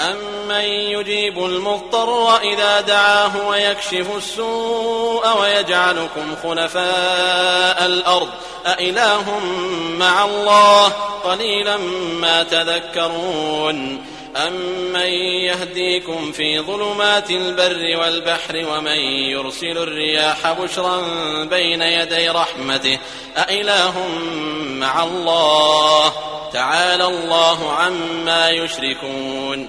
أمن يجيب المضطر إذا دعاه ويكشف السوء ويجعلكم خلفاء الأرض أإله مع الله قليلا ما تذكرون أمن يهديكم في ظلمات البر والبحر ومن يرسل الرياح بشرا بين يدي رحمته أإله مع الله تعالى الله عما يشركون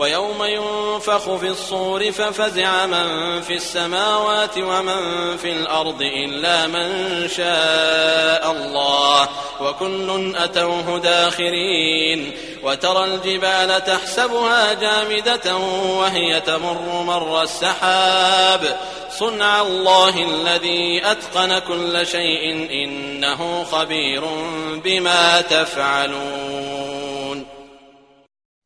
وَيَوْمَ يُنفَخُ فِي الصُّورِ فَفَزِعَ مَن فِي السَّمَاوَاتِ وَمَن فِي الْأَرْضِ إِلَّا مَن شَاءَ اللَّهُ وَكُلٌّ أَتَوْهُ دَاخِرِينَ وَتَرَى الْجِبَالَ تَحْسَبُهَا جَامِدَةً وَهِيَ تَمُرُّ مَرَّ السَّحَابِ صُنْعَ اللَّهِ الَّذِي أَتْقَنَ كُلَّ شَيْءٍ إِنَّهُ خَبِيرٌ بِمَا تَفْعَلُونَ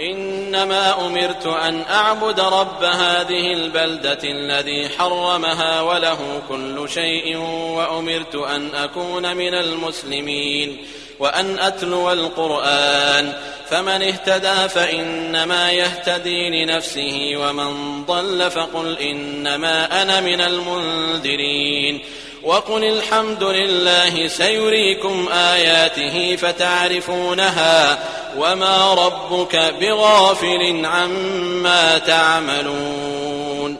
إنما أمرت أن أعبد رب هذه البلدة الذي حرمها وله كل شيء وأمرت أن أكون من المسلمين وأن أتلو القرآن. فمن اهتدى فإنما يهتدي لنفسه ومن ضل فقل إنما أنا من المنذرين. وقل الحمد لله سيريكم آياته فتعرفونها وما ربك بغافل عما تعملون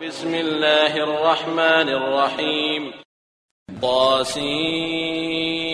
بسم الله الرحمن الرحيم طاسين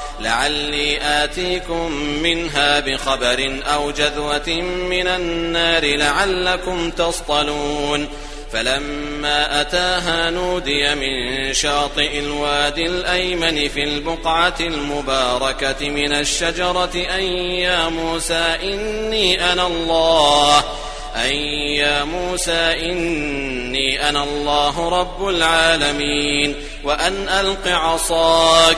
لعلي آتيكم منها بخبر أو جذوة من النار لعلكم تصطلون فلما أتاها نودي من شاطئ الواد الأيمن في البقعة المباركة من الشجرة أن يا موسى إني أنا الله أن يا موسى إني أنا الله رب العالمين وأن ألق عصاك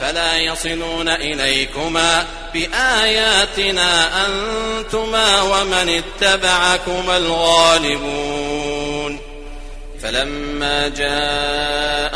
فلا يصلون إليكما بآياتنا أنتما ومن اتبعكم الغالبون فلما جاء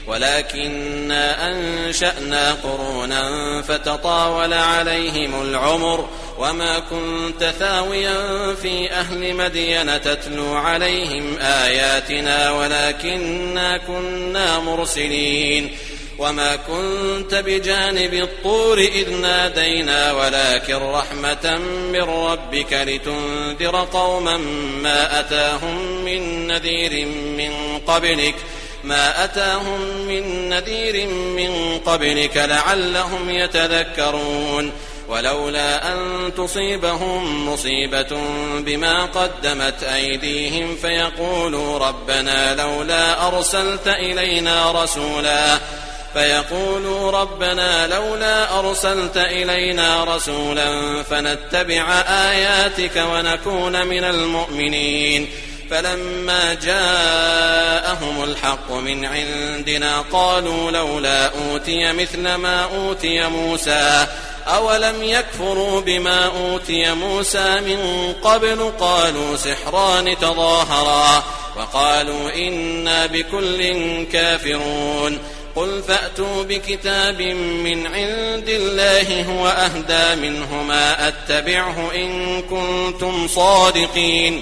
ولكننا أنشأنا قرونا فتطاول عليهم العمر وما كنت ثاويا في أهل مدين تتلو عليهم آياتنا ولكننا كنا مرسلين وما كنت بجانب الطور إذ نادينا ولكن رحمة من ربك لتنذر قوما ما أتاهم من نذير من قبلك ۖ ما أتاهم من نذير من قبلك لعلهم يتذكرون ولولا أن تصيبهم مصيبة بما قدمت أيديهم فيقولوا ربنا لولا أرسلت إلينا رسولا فيقولوا ربنا لولا أرسلت إلينا رسولا فنتبع آياتك ونكون من المؤمنين فلما جاءهم الحق من عندنا قالوا لولا أوتي مثل ما أوتي موسى أولم يكفروا بما أوتي موسى من قبل قالوا سحران تظاهرا وقالوا إنا بكل كافرون قل فأتوا بكتاب من عند الله هو أهدى منهما أتبعه إن كنتم صادقين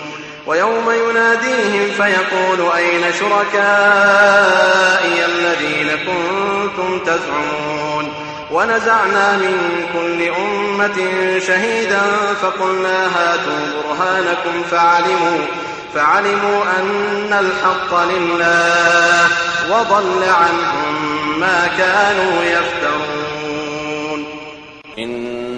ويوم يناديهم فيقول أين شركائي الذين كنتم تزعمون ونزعنا من كل أمة شهيدا فقلنا هاتوا برهانكم فعلموا فعلموا أن الحق لله وضل عنهم ما كانوا يفترون.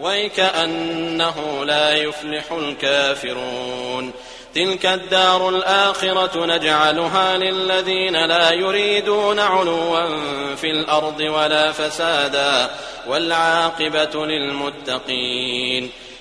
وَيْكَأَنَّهُ لَا يُفْلِحُ الْكَافِرُونَ تلك الدار الآخرة نجعلها للذين لا يريدون علوا في الأرض ولا فسادا والعاقبة للمتقين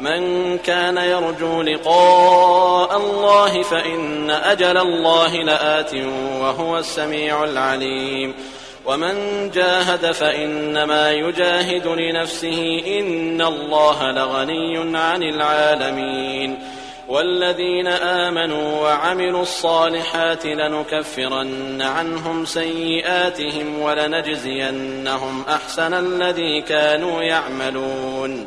من كان يرجو لقاء الله فإن أجل الله لآت وهو السميع العليم ومن جاهد فإنما يجاهد لنفسه إن الله لغني عن العالمين والذين آمنوا وعملوا الصالحات لنكفرن عنهم سيئاتهم ولنجزينهم أحسن الذي كانوا يعملون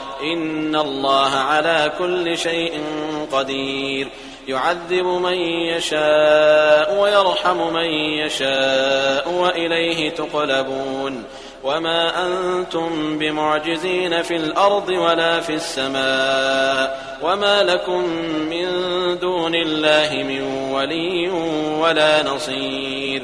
ان الله على كل شيء قدير. يعذب من يشاء ويرحم من يشاء وإليه تقلبون. وما أنتم بمعجزين في الأرض ولا في السماء. وما لكم من دون الله من ولي ولا نصير.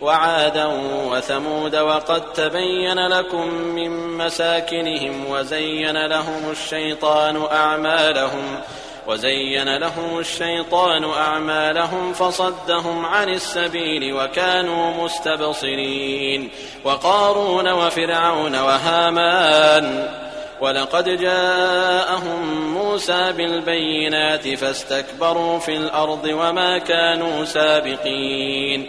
وعادا وثمود وقد تبين لكم من مساكنهم وزين لهم الشيطان أعمالهم وزين لهم الشيطان أعمالهم فصدهم عن السبيل وكانوا مستبصرين وقارون وفرعون وهامان ولقد جاءهم موسى بالبينات فاستكبروا في الأرض وما كانوا سابقين